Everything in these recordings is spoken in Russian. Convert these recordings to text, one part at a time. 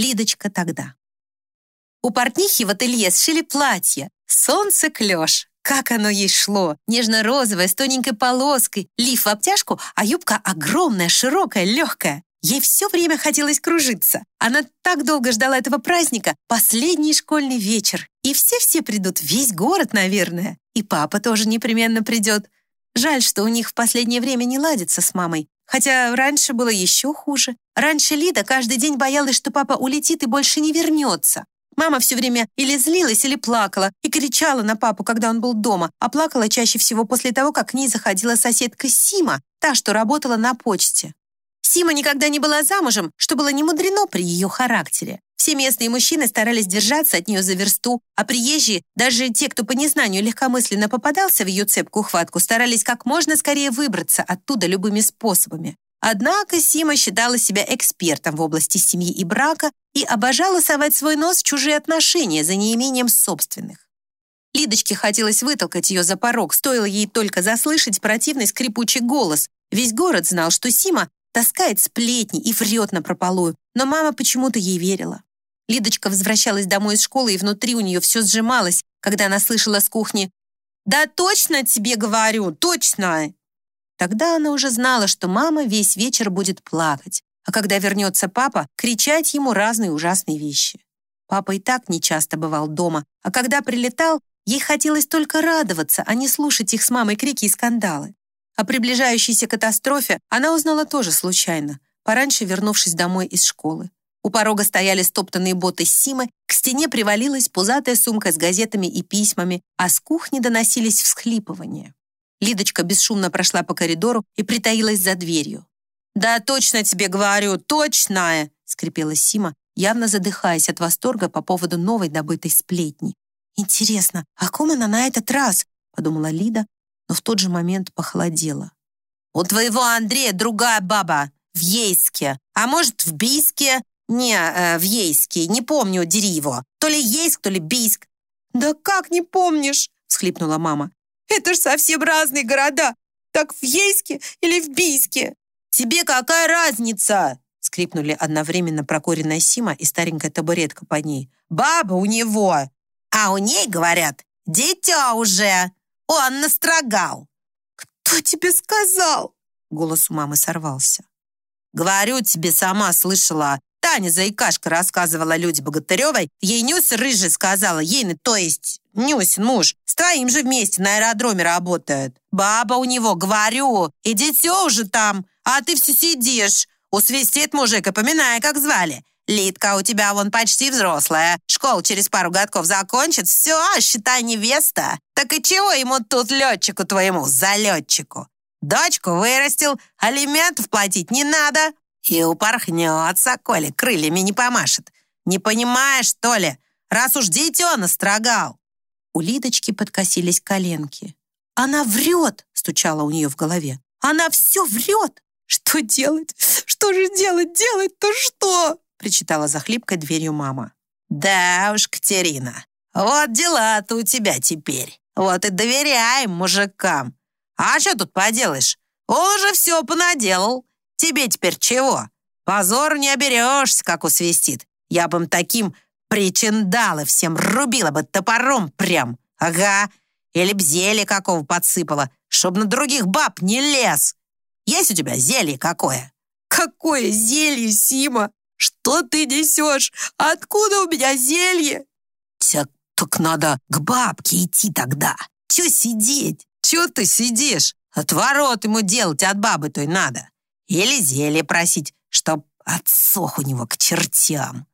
Лидочка тогда. У портнихи в ателье сшили платье «Солнце клёш». Как оно ей шло! Нежно-розовое, с тоненькой полоской, лиф в обтяжку, а юбка огромная, широкая, легкая. Ей все время хотелось кружиться. Она так долго ждала этого праздника. Последний школьный вечер. И все-все придут, весь город, наверное. И папа тоже непременно придет. Жаль, что у них в последнее время не ладится с мамой. Хотя раньше было еще хуже. Раньше Лида каждый день боялась, что папа улетит и больше не вернется. Мама все время или злилась, или плакала, и кричала на папу, когда он был дома, а плакала чаще всего после того, как к ней заходила соседка Сима, та, что работала на почте. Сима никогда не была замужем, что было не мудрено при ее характере. Все местные мужчины старались держаться от нее за версту, а приезжие, даже те, кто по незнанию легкомысленно попадался в ее цепкую хватку, старались как можно скорее выбраться оттуда любыми способами. Однако Сима считала себя экспертом в области семьи и брака и обожала совать свой нос в чужие отношения за неимением собственных. Лидочке хотелось вытолкать ее за порог, стоило ей только заслышать противный скрипучий голос. Весь город знал, что Сима таскает сплетни и врет напропалую, но мама почему-то ей верила. Лидочка возвращалась домой из школы, и внутри у нее все сжималось, когда она слышала с кухни «Да точно тебе говорю, точно!» Тогда она уже знала, что мама весь вечер будет плакать, а когда вернется папа, кричать ему разные ужасные вещи. Папа и так нечасто бывал дома, а когда прилетал, ей хотелось только радоваться, а не слушать их с мамой крики и скандалы. О приближающейся катастрофе она узнала тоже случайно, пораньше вернувшись домой из школы. У порога стояли стоптанные боты Симы, к стене привалилась пузатая сумка с газетами и письмами, а с кухни доносились всхлипывания. Лидочка бесшумно прошла по коридору и притаилась за дверью. «Да точно тебе говорю, точно!» скрипела Сима, явно задыхаясь от восторга по поводу новой добытой сплетни. «Интересно, о ком она на этот раз?» подумала Лида, но в тот же момент похолодела. «У твоего Андрея другая баба, в Ейске, а может, в Бийске? Не, э, в Ейске, не помню, дери его. То ли Ейск, то ли Бийск». «Да как не помнишь?» всхлипнула мама. Это ж совсем разные города. Так в Ейске или в Бийске?» «Тебе какая разница?» скрипнули одновременно прокуренная Сима и старенькая табуретка под ней. «Баба у него!» «А у ней, говорят, дитя уже! Он настрогал!» «Кто тебе сказал?» Голос у мамы сорвался. «Говорю тебе, сама слышала. Таня Заикашка рассказывала Люде Богатыревой. Ей Нюся рыжий сказала, ейный, то есть Нюсин муж, с твоим же вместе на аэродроме работает. Баба у него, говорю, и дитё уже там, а ты все сидишь. Усвистит мужик и поминай, как звали. Литка у тебя вон почти взрослая. Школу через пару годков закончит. Все, считай невеста. Так и чего ему тут летчику твоему, залетчику? Дочку вырастил, алиментов платить не надо. И упорхнется, коли крыльями не помашет. Не понимаешь, что ли? Раз уж дитё настрогал. У Лидочки подкосились коленки. «Она врет!» — стучала у нее в голове. «Она все врет!» «Что делать? Что же делать? Делать-то что?» — причитала за хлипкой дверью мама. «Да уж, Катерина, вот дела-то у тебя теперь. Вот и доверяем мужикам. А что тут поделаешь? Он уже все понаделал. Тебе теперь чего? Позор не оберешься, как усвистит. Я бы им таким причиндалы всем рубила бы топором прям. Ага. Или б зелье какого подсыпала, чтоб на других баб не лез. Есть у тебя зелье какое? Какое зелье, Сима? Что ты несешь? Откуда у меня зелье? Так, так надо к бабке идти тогда. Че сидеть? Че ты сидишь? Отворот ему делать от бабы той надо. Или зелье просить, чтоб отсох у него к чертям.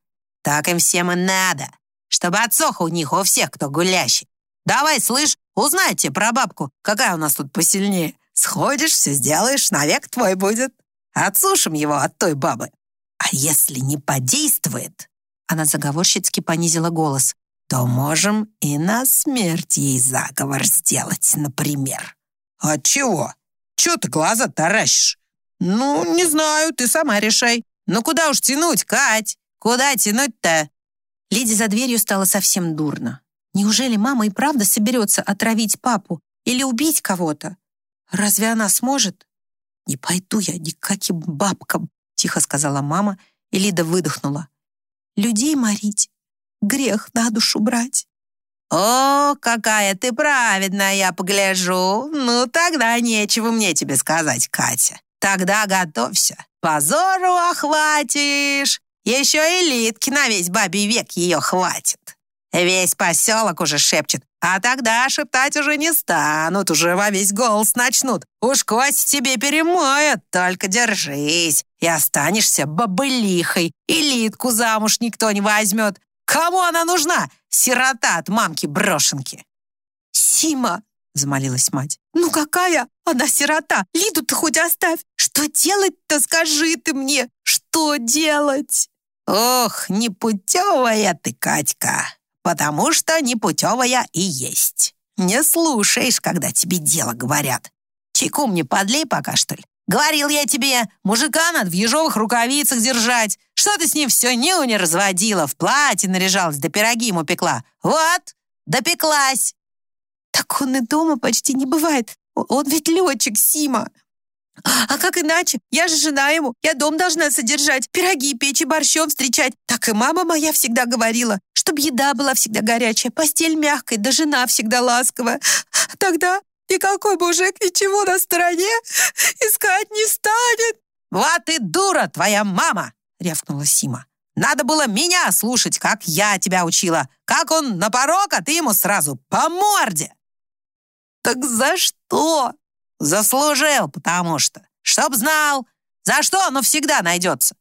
Так им всем и надо, чтобы отсох у них у всех, кто гулящий. Давай, слышь, узнайте про бабку, какая у нас тут посильнее. Сходишь, все сделаешь, навек твой будет. Отсушим его от той бабы. А если не подействует, она заговорщицки понизила голос, то можем и на смерть ей заговор сделать, например. От чего? Чего ты глаза таращишь? «Ну, не знаю, ты сама решай. Ну куда уж тянуть, Кать? Куда тянуть-то?» Лиде за дверью стало совсем дурно. Неужели мама и правда соберется отравить папу или убить кого-то? Разве она сможет? «Не пойду я ни к каким бабкам», — тихо сказала мама, и Лида выдохнула. людей морить, грех на душу брать. «О, какая ты праведная, я погляжу. Ну, тогда нечего мне тебе сказать, Катя. Тогда готовься. Позору охватишь. Еще и Литки на весь бабий век ее хватит. Весь поселок уже шепчет, а тогда шептать уже не станут, уже во весь голос начнут. Уж кость тебе перемоет, только держись. И останешься бабылихой, и замуж никто не возьмет. Кому она нужна? Сирота от мамки-брошенки. «Сима!» — замолилась мать. «Ну какая она сирота? Лиду ты хоть оставь! Что делать-то, скажи ты мне! Что делать?» «Ох, непутевая ты, Катька! Потому что непутевая и есть. Не слушаешь, когда тебе дело говорят. Чайку мне подлей пока, что ли? Говорил я тебе, мужика надо в ежовых рукавицах держать. Что ты с ним все ню не разводила, в платье наряжалась, да пироги ему пекла. Вот, допеклась. Так он и дома почти не бывает. Он ведь летчик, Сима. А как иначе? Я же жена ему. Я дом должна содержать, пироги печь и борщом встречать. Так и мама моя всегда говорила, чтобы еда была всегда горячая, постель мягкая, да жена всегда ласковая. Тогда никакой мужик ничего на стороне искать не станет. «Вот и дура твоя мама!» — рявкнула Сима. «Надо было меня слушать, как я тебя учила. Как он на порог, а ты ему сразу по морде!» «Так за что?» Заслужил, потому что. Чтоб знал. За что оно всегда найдется.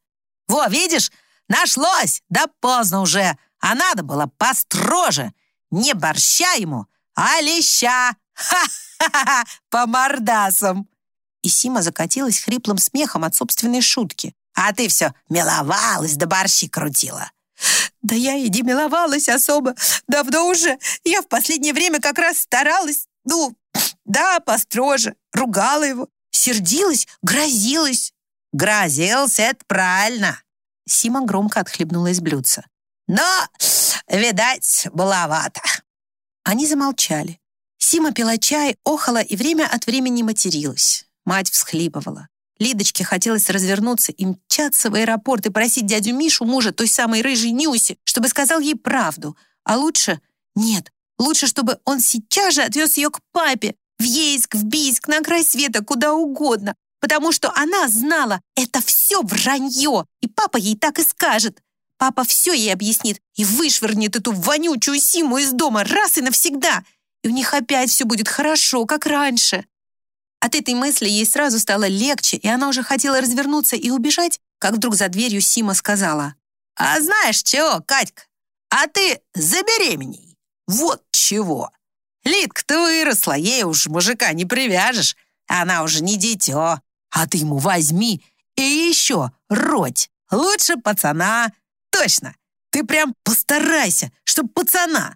Во, видишь, нашлось. Да поздно уже. А надо было построже. Не борща ему, а леща. Ха-ха-ха, по мордасам. И Сима закатилась хриплым смехом от собственной шутки. А ты все миловалась да борщи крутила. Да я и не миловалась особо. Давно уже. Я в последнее время как раз старалась. Ну, да, построже. Ругала его. Сердилась, грозилась. Грозился, это правильно. Сима громко отхлебнула из блюдца. Но, видать, баловато. Они замолчали. Сима пила чай, охала и время от времени материлась. Мать всхлипывала. Лидочке хотелось развернуться и мчаться в аэропорт и просить дядю Мишу, мужа той самой рыжей Нюси, чтобы сказал ей правду. А лучше... Нет, лучше, чтобы он сейчас же отвез ее к папе, в Ейск, в Бийск, на край света, куда угодно, потому что она знала, это все вранье, и папа ей так и скажет. Папа все ей объяснит и вышвырнет эту вонючую Симу из дома раз и навсегда, и у них опять все будет хорошо, как раньше. От этой мысли ей сразу стало легче, и она уже хотела развернуться и убежать, как вдруг за дверью Сима сказала. «А знаешь чего, Катька, а ты забеременей. Вот чего!» Литка-то выросла, ей уж мужика не привяжешь. Она уже не дитё. А ты ему возьми и еще родь. Лучше пацана. Точно. Ты прям постарайся, чтоб пацана.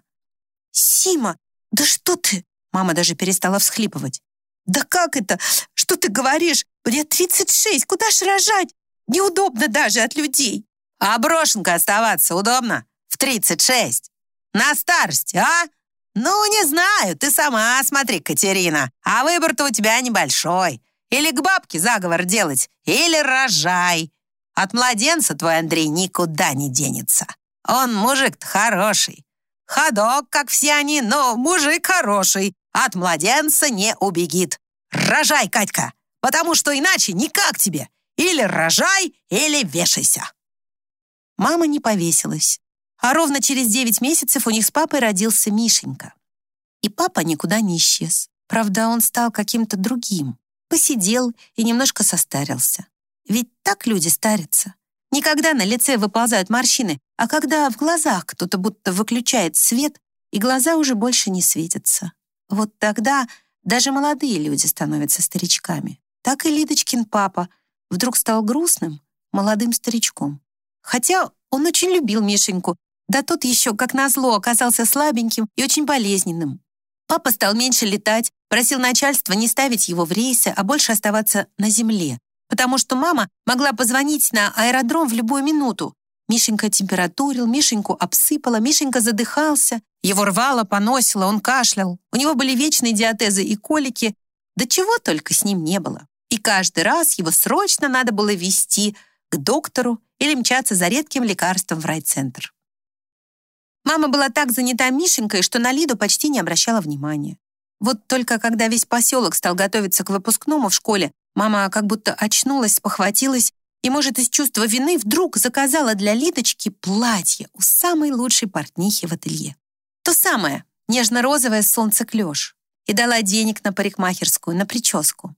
Сима, да что ты? Мама даже перестала всхлипывать. Да как это? Что ты говоришь? Мне 36, куда ж рожать? Неудобно даже от людей. А брошенка оставаться удобно? В 36? На старости, а? «Ну, не знаю, ты сама смотри, Катерина. А выбор-то у тебя небольшой. Или к бабке заговор делать, или рожай. От младенца твой Андрей никуда не денется. Он мужик-то хороший. Ходок, как все они, но мужик хороший. От младенца не убегит. Рожай, Катька, потому что иначе никак тебе. Или рожай, или вешайся». Мама не повесилась. А ровно через 9 месяцев у них с папой родился Мишенька. И папа никуда не исчез. Правда, он стал каким-то другим. Посидел и немножко состарился. Ведь так люди старятся. Не когда на лице выползают морщины, а когда в глазах кто-то будто выключает свет, и глаза уже больше не светятся. Вот тогда даже молодые люди становятся старичками. Так и Лидочкин папа вдруг стал грустным, молодым старичком. Хотя он очень любил Мишеньку да тот еще, как назло, оказался слабеньким и очень болезненным. Папа стал меньше летать, просил начальства не ставить его в рейсы, а больше оставаться на земле, потому что мама могла позвонить на аэродром в любую минуту. Мишенька температурил, Мишеньку обсыпала, Мишенька задыхался, его рвало, поносило, он кашлял. У него были вечные диатезы и колики, да чего только с ним не было. И каждый раз его срочно надо было вести к доктору или мчаться за редким лекарством в райцентр. Мама была так занята Мишенькой, что на Лиду почти не обращала внимания. Вот только когда весь поселок стал готовиться к выпускному в школе, мама как будто очнулась, спохватилась и, может, из чувства вины вдруг заказала для Лидочки платье у самой лучшей портнихи в ателье. То самое, нежно-розовое солнце-клёш. И дала денег на парикмахерскую, на прическу.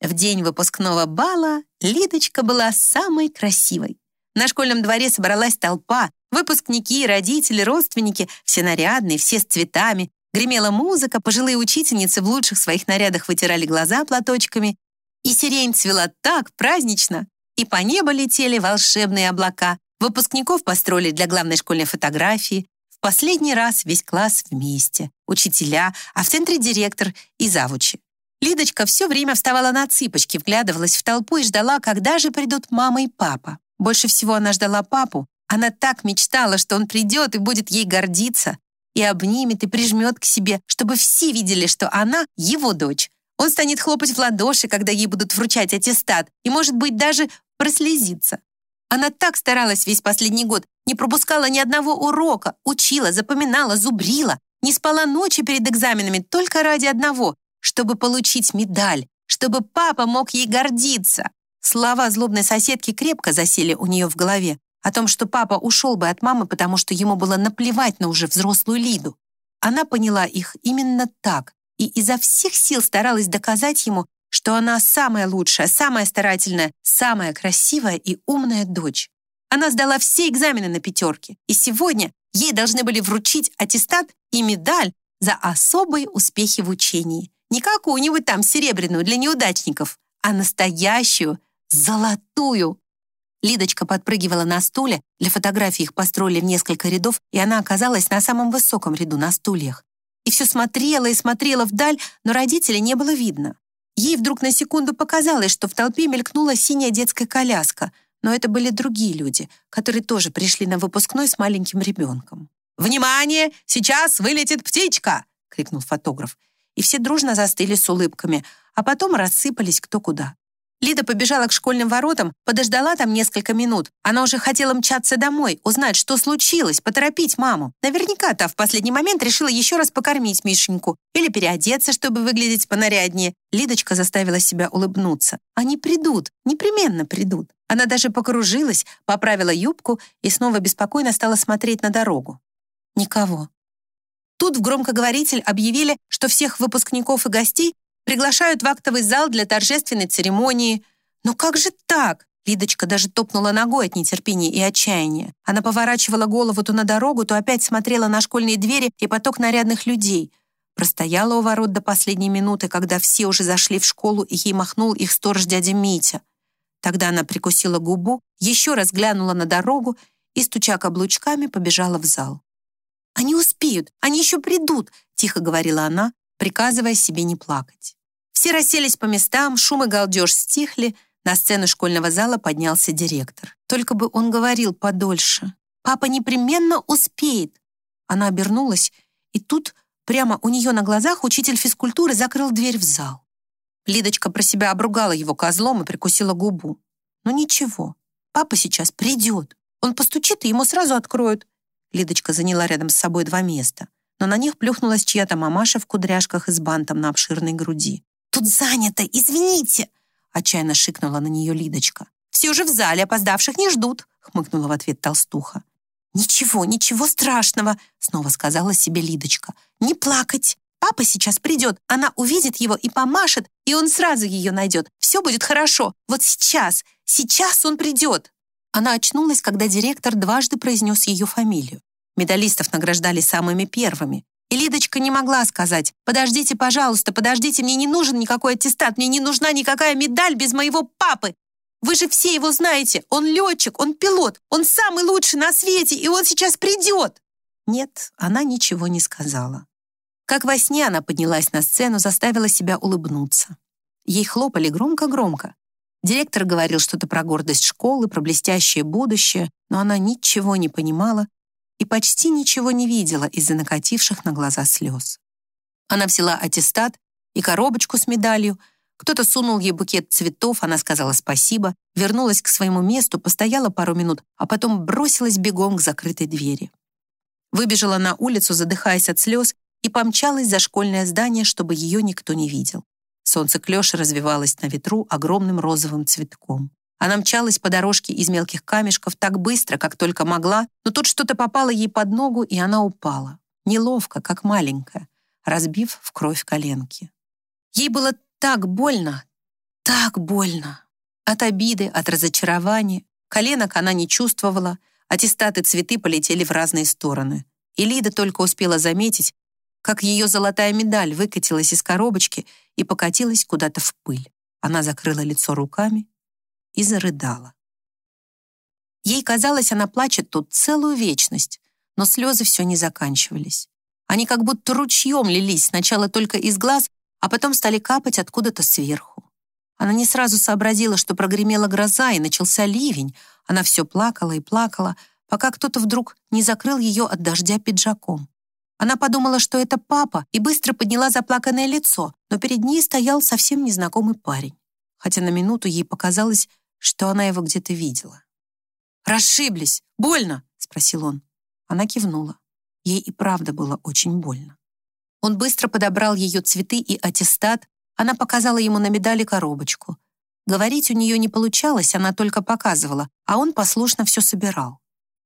В день выпускного бала Лидочка была самой красивой. На школьном дворе собралась толпа, выпускники, родители, родственники, все нарядные, все с цветами. Гремела музыка, пожилые учительницы в лучших своих нарядах вытирали глаза платочками. И сирень цвела так празднично, и по небу летели волшебные облака. Выпускников построили для главной школьной фотографии. В последний раз весь класс вместе. Учителя, а в центре директор и завучи. Лидочка все время вставала на цыпочки, вглядывалась в толпу и ждала, когда же придут мама и папа. Больше всего она ждала папу. Она так мечтала, что он придет и будет ей гордиться, и обнимет, и прижмет к себе, чтобы все видели, что она его дочь. Он станет хлопать в ладоши, когда ей будут вручать аттестат, и, может быть, даже прослезиться. Она так старалась весь последний год, не пропускала ни одного урока, учила, запоминала, зубрила, не спала ночи перед экзаменами только ради одного, чтобы получить медаль, чтобы папа мог ей гордиться. Слова злобной соседки крепко засели у нее в голове о том, что папа ушел бы от мамы, потому что ему было наплевать на уже взрослую Лиду. Она поняла их именно так и изо всех сил старалась доказать ему, что она самая лучшая, самая старательная, самая красивая и умная дочь. Она сдала все экзамены на пятерки, и сегодня ей должны были вручить аттестат и медаль за особые успехи в учении. Не какую-нибудь там серебряную для неудачников, а настоящую, золотую. Лидочка подпрыгивала на стуле, для фотографий их построили в несколько рядов, и она оказалась на самом высоком ряду на стульях. И все смотрела и смотрела вдаль, но родителей не было видно. Ей вдруг на секунду показалось, что в толпе мелькнула синяя детская коляска, но это были другие люди, которые тоже пришли на выпускной с маленьким ребенком. «Внимание! Сейчас вылетит птичка!» — крикнул фотограф. И все дружно застыли с улыбками, а потом рассыпались кто куда. Лида побежала к школьным воротам, подождала там несколько минут. Она уже хотела мчаться домой, узнать, что случилось, поторопить маму. Наверняка та в последний момент решила еще раз покормить Мишеньку или переодеться, чтобы выглядеть понаряднее. Лидочка заставила себя улыбнуться. Они придут, непременно придут. Она даже покружилась, поправила юбку и снова беспокойно стала смотреть на дорогу. Никого. Тут в громкоговоритель объявили, что всех выпускников и гостей Приглашают в актовый зал для торжественной церемонии. Но как же так? Лидочка даже топнула ногой от нетерпения и отчаяния. Она поворачивала голову то на дорогу, то опять смотрела на школьные двери и поток нарядных людей. Простояла у ворот до последней минуты, когда все уже зашли в школу, и ей махнул их сторож дядя Митя. Тогда она прикусила губу, еще раз глянула на дорогу и, стуча каблучками, побежала в зал. «Они успеют, они еще придут», — тихо говорила она, приказывая себе не плакать. Все расселись по местам, шум и галдеж стихли, на сцену школьного зала поднялся директор. Только бы он говорил подольше. «Папа непременно успеет!» Она обернулась, и тут прямо у нее на глазах учитель физкультуры закрыл дверь в зал. Лидочка про себя обругала его козлом и прикусила губу. «Ну ничего, папа сейчас придет. Он постучит, и ему сразу откроют». Лидочка заняла рядом с собой два места, но на них плюхнулась чья-то мамаша в кудряшках и с бантом на обширной груди. «Тут занято, извините!» Отчаянно шикнула на нее Лидочка. «Все уже в зале, опоздавших не ждут», хмыкнула в ответ толстуха. «Ничего, ничего страшного», снова сказала себе Лидочка. «Не плакать. Папа сейчас придет, она увидит его и помашет, и он сразу ее найдет. Все будет хорошо. Вот сейчас, сейчас он придет». Она очнулась, когда директор дважды произнес ее фамилию. Медалистов награждали самыми первыми. И Лидочка не могла сказать, «Подождите, пожалуйста, подождите, мне не нужен никакой аттестат, мне не нужна никакая медаль без моего папы. Вы же все его знаете, он летчик, он пилот, он самый лучший на свете, и он сейчас придет!» Нет, она ничего не сказала. Как во сне она поднялась на сцену, заставила себя улыбнуться. Ей хлопали громко-громко. Директор говорил что-то про гордость школы, про блестящее будущее, но она ничего не понимала и почти ничего не видела из-за накативших на глаза слез. Она взяла аттестат и коробочку с медалью, Кто-то сунул ей букет цветов, она сказала спасибо, вернулась к своему месту, постояла пару минут, а потом бросилась бегом к закрытой двери. Выбежала на улицу, задыхаясь от слез, и помчалась за школьное здание, чтобы ее никто не видел. Солнце клёш развивалось на ветру огромным розовым цветком. Она мчалась по дорожке из мелких камешков так быстро, как только могла, но тут что-то попало ей под ногу, и она упала. Неловко, как маленькая, разбив в кровь коленки. Ей было так больно, так больно. От обиды, от разочарования. Коленок она не чувствовала, аттестаты цветы полетели в разные стороны. И Лида только успела заметить, как ее золотая медаль выкатилась из коробочки и покатилась куда-то в пыль. Она закрыла лицо руками и зарыдала. Ей казалось, она плачет тут целую вечность, но слезы все не заканчивались. Они как будто ручьем лились сначала только из глаз, а потом стали капать откуда-то сверху. Она не сразу сообразила, что прогремела гроза и начался ливень. Она все плакала и плакала, пока кто-то вдруг не закрыл ее от дождя пиджаком. Она подумала, что это папа, и быстро подняла заплаканное лицо, но перед ней стоял совсем незнакомый парень. Хотя на минуту ей показалось, что она его где-то видела. «Расшиблись! Больно?» — спросил он. Она кивнула. Ей и правда было очень больно. Он быстро подобрал ее цветы и аттестат, она показала ему на медали коробочку. Говорить у нее не получалось, она только показывала, а он послушно все собирал.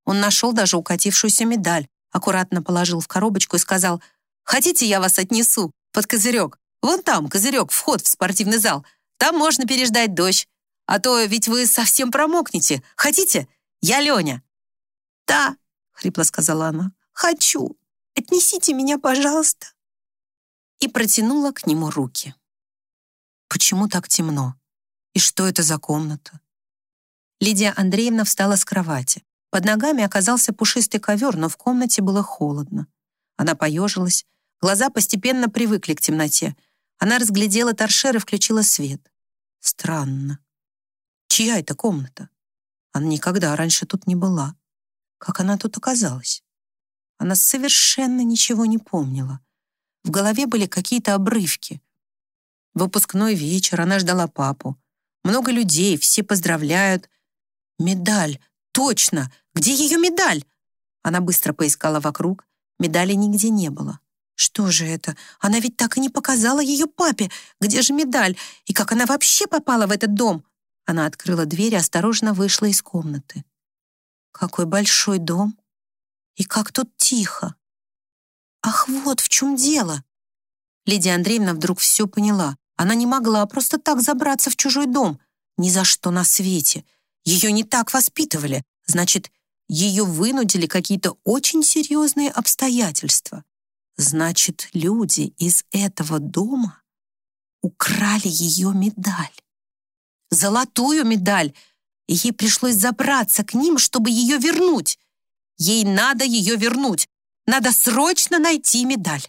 Он нашел даже укатившуюся медаль, аккуратно положил в коробочку и сказал, «Хотите, я вас отнесу под козырек? Вон там козырек, вход в спортивный зал. Там можно переждать дождь. А то ведь вы совсем промокнете. Хотите? Я Леня». «Да», — хрипло сказала она, «хочу. Отнесите меня, пожалуйста». И протянула к нему руки. Почему так темно? И что это за комната? Лидия Андреевна встала с кровати. Под ногами оказался пушистый ковер, но в комнате было холодно. Она поежилась, глаза постепенно привыкли к темноте. Она разглядела торшер и включила свет. Странно. Чья это комната? Она никогда раньше тут не была. Как она тут оказалась? Она совершенно ничего не помнила. В голове были какие-то обрывки. Выпускной вечер, она ждала папу. Много людей, все поздравляют. Медаль, точно! Где ее медаль? Она быстро поискала вокруг. Медали нигде не было. Что же это? Она ведь так и не показала ее папе. Где же медаль? И как она вообще попала в этот дом? Она открыла дверь и осторожно вышла из комнаты. Какой большой дом! И как тут тихо! Ах, вот в чем дело! Лидия Андреевна вдруг все поняла. Она не могла просто так забраться в чужой дом. Ни за что на свете. Ее не так воспитывали. Значит, ее вынудили какие-то очень серьезные обстоятельства. Значит, люди из этого дома украли ее медаль золотую медаль, и ей пришлось забраться к ним, чтобы ее вернуть. Ей надо ее вернуть. Надо срочно найти медаль.